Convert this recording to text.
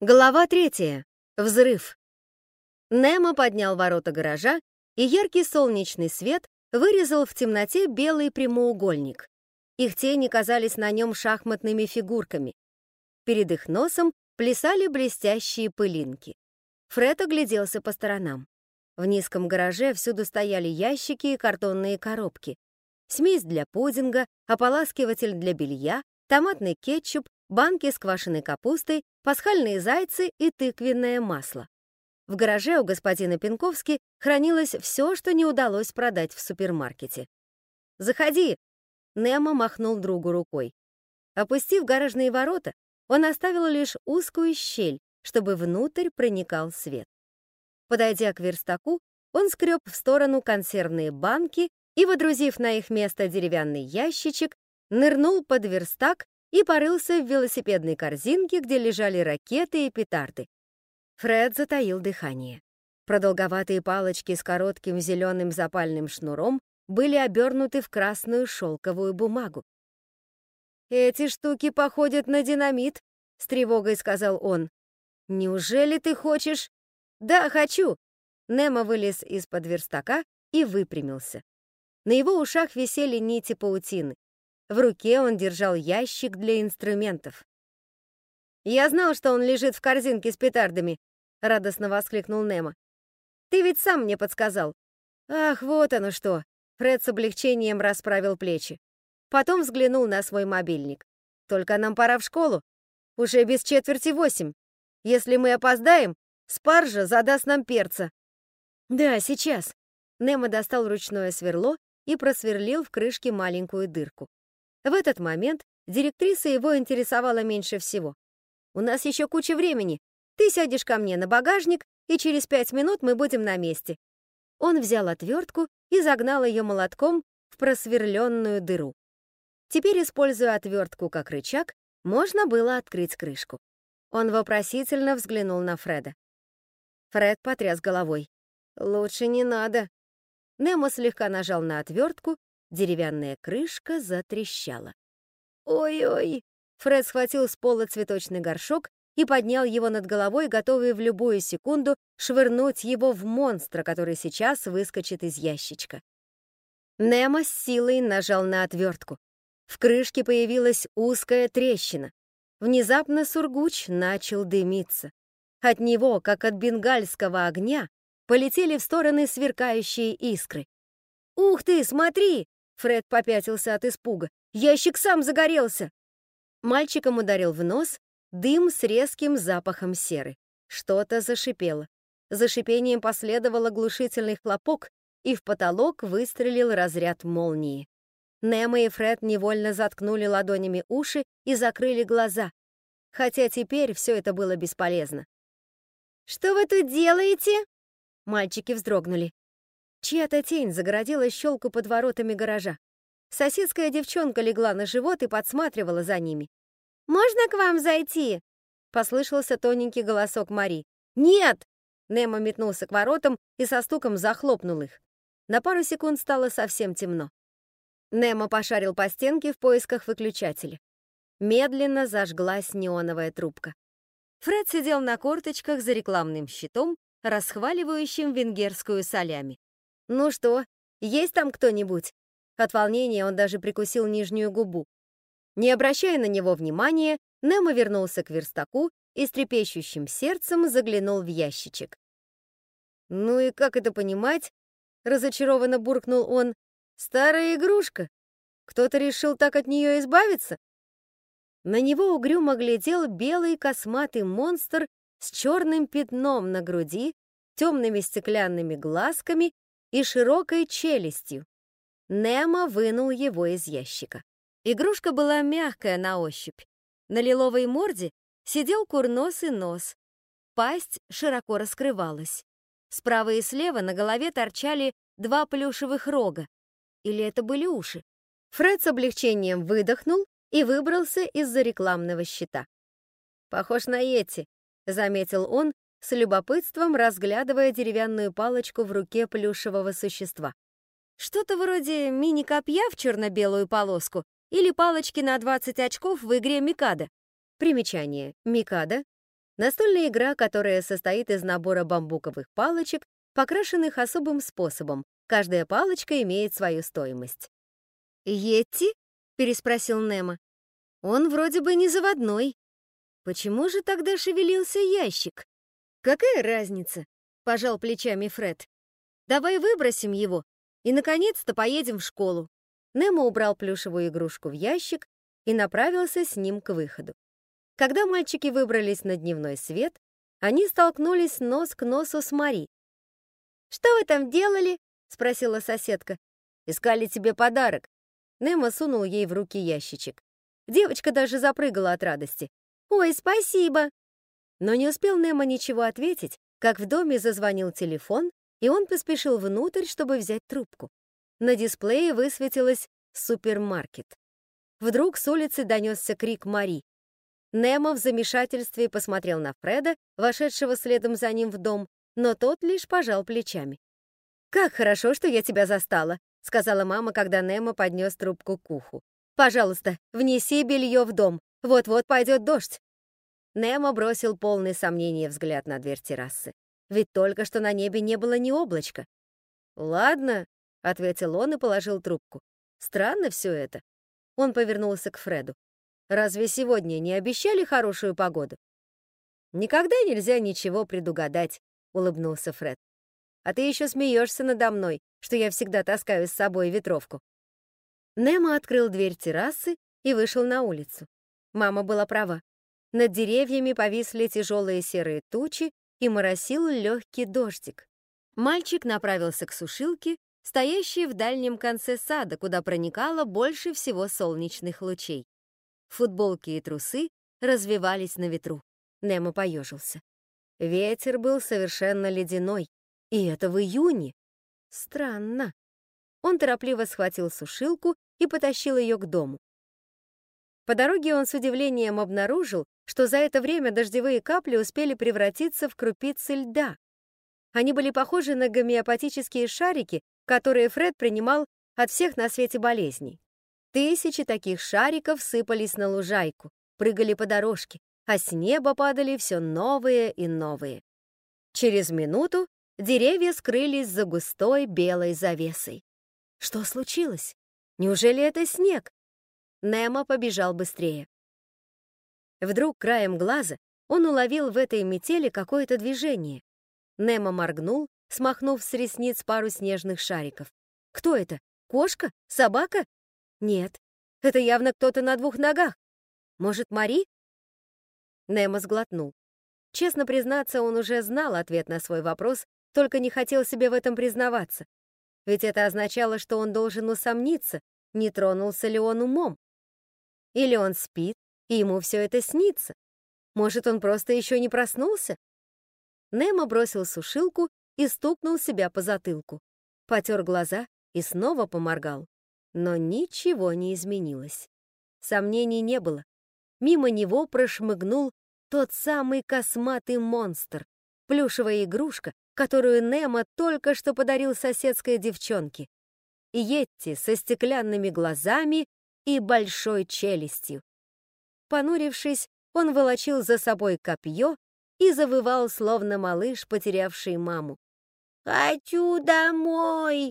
Глава третья. Взрыв. Немо поднял ворота гаража, и яркий солнечный свет вырезал в темноте белый прямоугольник. Их тени казались на нем шахматными фигурками. Перед их носом плясали блестящие пылинки. Фред огляделся по сторонам. В низком гараже всюду стояли ящики и картонные коробки. Смесь для пудинга, ополаскиватель для белья, томатный кетчуп, банки с квашеной капустой, пасхальные зайцы и тыквенное масло. В гараже у господина Пинковски хранилось все, что не удалось продать в супермаркете. «Заходи!» — Немо махнул другу рукой. Опустив гаражные ворота, он оставил лишь узкую щель, чтобы внутрь проникал свет. Подойдя к верстаку, он скреб в сторону консервные банки и, водрузив на их место деревянный ящичек, нырнул под верстак и порылся в велосипедной корзинке, где лежали ракеты и петарды. Фред затаил дыхание. Продолговатые палочки с коротким зеленым запальным шнуром были обернуты в красную шелковую бумагу. «Эти штуки походят на динамит», — с тревогой сказал он. «Неужели ты хочешь?» «Да, хочу!» Немо вылез из-под верстака и выпрямился. На его ушах висели нити паутины. В руке он держал ящик для инструментов. «Я знал, что он лежит в корзинке с петардами», — радостно воскликнул Немо. «Ты ведь сам мне подсказал». «Ах, вот оно что!» Фред с облегчением расправил плечи. Потом взглянул на свой мобильник. «Только нам пора в школу. Уже без четверти восемь. Если мы опоздаем, Спаржа задаст нам перца». «Да, сейчас». Немо достал ручное сверло и просверлил в крышке маленькую дырку. В этот момент директриса его интересовала меньше всего. «У нас еще куча времени. Ты сядешь ко мне на багажник, и через пять минут мы будем на месте». Он взял отвертку и загнал ее молотком в просверленную дыру. Теперь, используя отвертку как рычаг, можно было открыть крышку. Он вопросительно взглянул на Фреда. Фред потряс головой. «Лучше не надо». Немо слегка нажал на отвертку, Деревянная крышка затрещала. «Ой-ой!» Фред схватил с пола цветочный горшок и поднял его над головой, готовый в любую секунду швырнуть его в монстра, который сейчас выскочит из ящичка. Немо с силой нажал на отвертку. В крышке появилась узкая трещина. Внезапно сургуч начал дымиться. От него, как от бенгальского огня, полетели в стороны сверкающие искры. «Ух ты, смотри!» Фред попятился от испуга. «Ящик сам загорелся!» Мальчиком ударил в нос дым с резким запахом серы. Что-то зашипело. За шипением последовал оглушительный хлопок, и в потолок выстрелил разряд молнии. Немо и Фред невольно заткнули ладонями уши и закрыли глаза, хотя теперь все это было бесполезно. «Что вы тут делаете?» Мальчики вздрогнули. Чья-то тень загородила щелку под воротами гаража. Соседская девчонка легла на живот и подсматривала за ними. «Можно к вам зайти?» — послышался тоненький голосок Мари. «Нет!» — Немо метнулся к воротам и со стуком захлопнул их. На пару секунд стало совсем темно. Немо пошарил по стенке в поисках выключателя. Медленно зажглась неоновая трубка. Фред сидел на корточках за рекламным щитом, расхваливающим венгерскую солями. «Ну что, есть там кто-нибудь?» От волнения он даже прикусил нижнюю губу. Не обращая на него внимания, Немо вернулся к верстаку и с трепещущим сердцем заглянул в ящичек. «Ну и как это понимать?» — разочарованно буркнул он. «Старая игрушка. Кто-то решил так от нее избавиться?» На него угрюмо глядел белый косматый монстр с черным пятном на груди, темными стеклянными глазками и широкой челюстью. Немо вынул его из ящика. Игрушка была мягкая на ощупь. На лиловой морде сидел курносый нос. Пасть широко раскрывалась. Справа и слева на голове торчали два плюшевых рога. Или это были уши? Фред с облегчением выдохнул и выбрался из-за рекламного щита. «Похож на Йети», — заметил он, с любопытством разглядывая деревянную палочку в руке плюшевого существа. Что-то вроде мини-копья в черно-белую полоску или палочки на 20 очков в игре Микада. Примечание. Микада Настольная игра, которая состоит из набора бамбуковых палочек, покрашенных особым способом. Каждая палочка имеет свою стоимость. «Йетти?» — переспросил Немо. «Он вроде бы не заводной. Почему же тогда шевелился ящик?» «Какая разница?» — пожал плечами Фред. «Давай выбросим его и, наконец-то, поедем в школу». Немо убрал плюшевую игрушку в ящик и направился с ним к выходу. Когда мальчики выбрались на дневной свет, они столкнулись нос к носу с Мари. «Что вы там делали?» — спросила соседка. «Искали тебе подарок». Немо сунул ей в руки ящичек. Девочка даже запрыгала от радости. «Ой, спасибо!» Но не успел Немо ничего ответить, как в доме зазвонил телефон, и он поспешил внутрь, чтобы взять трубку. На дисплее высветилось «Супермаркет». Вдруг с улицы донесся крик Мари. Немо в замешательстве посмотрел на Фреда, вошедшего следом за ним в дом, но тот лишь пожал плечами. «Как хорошо, что я тебя застала», — сказала мама, когда Немо поднес трубку к уху. «Пожалуйста, внеси белье в дом, вот-вот пойдет дождь». Немо бросил полный сомнения взгляд на дверь террасы. Ведь только что на небе не было ни облачка. «Ладно», — ответил он и положил трубку. «Странно все это». Он повернулся к Фреду. Разве сегодня не обещали хорошую погоду? Никогда нельзя ничего предугадать, улыбнулся Фред. А ты еще смеешься надо мной, что я всегда таскаю с собой ветровку. Немо открыл дверь террасы и вышел на улицу. Мама была права. Над деревьями повисли тяжелые серые тучи и моросил легкий дождик. Мальчик направился к сушилке, стоящей в дальнем конце сада, куда проникало больше всего солнечных лучей. Футболки и трусы развивались на ветру. Немо поежился. Ветер был совершенно ледяной, и это в июне. Странно. Он торопливо схватил сушилку и потащил ее к дому. По дороге он с удивлением обнаружил, что за это время дождевые капли успели превратиться в крупицы льда. Они были похожи на гомеопатические шарики, которые Фред принимал от всех на свете болезней. Тысячи таких шариков сыпались на лужайку, прыгали по дорожке, а с неба падали все новые и новые. Через минуту деревья скрылись за густой белой завесой. Что случилось? Неужели это снег? Немо побежал быстрее. Вдруг краем глаза он уловил в этой метели какое-то движение. Немо моргнул, смахнув с ресниц пару снежных шариков. Кто это? Кошка? Собака? Нет, это явно кто-то на двух ногах. Может, Мари? Немо сглотнул. Честно признаться, он уже знал ответ на свой вопрос, только не хотел себе в этом признаваться. Ведь это означало, что он должен усомниться, не тронулся ли он умом. Или он спит, и ему все это снится. Может, он просто еще не проснулся? Немо бросил сушилку и стукнул себя по затылку. Потер глаза и снова поморгал. Но ничего не изменилось. Сомнений не было. Мимо него прошмыгнул тот самый косматый монстр, плюшевая игрушка, которую Немо только что подарил соседской девчонке. Йетти со стеклянными глазами и большой челюстью. Понурившись, он волочил за собой копье и завывал, словно малыш, потерявший маму. «Хочу домой!»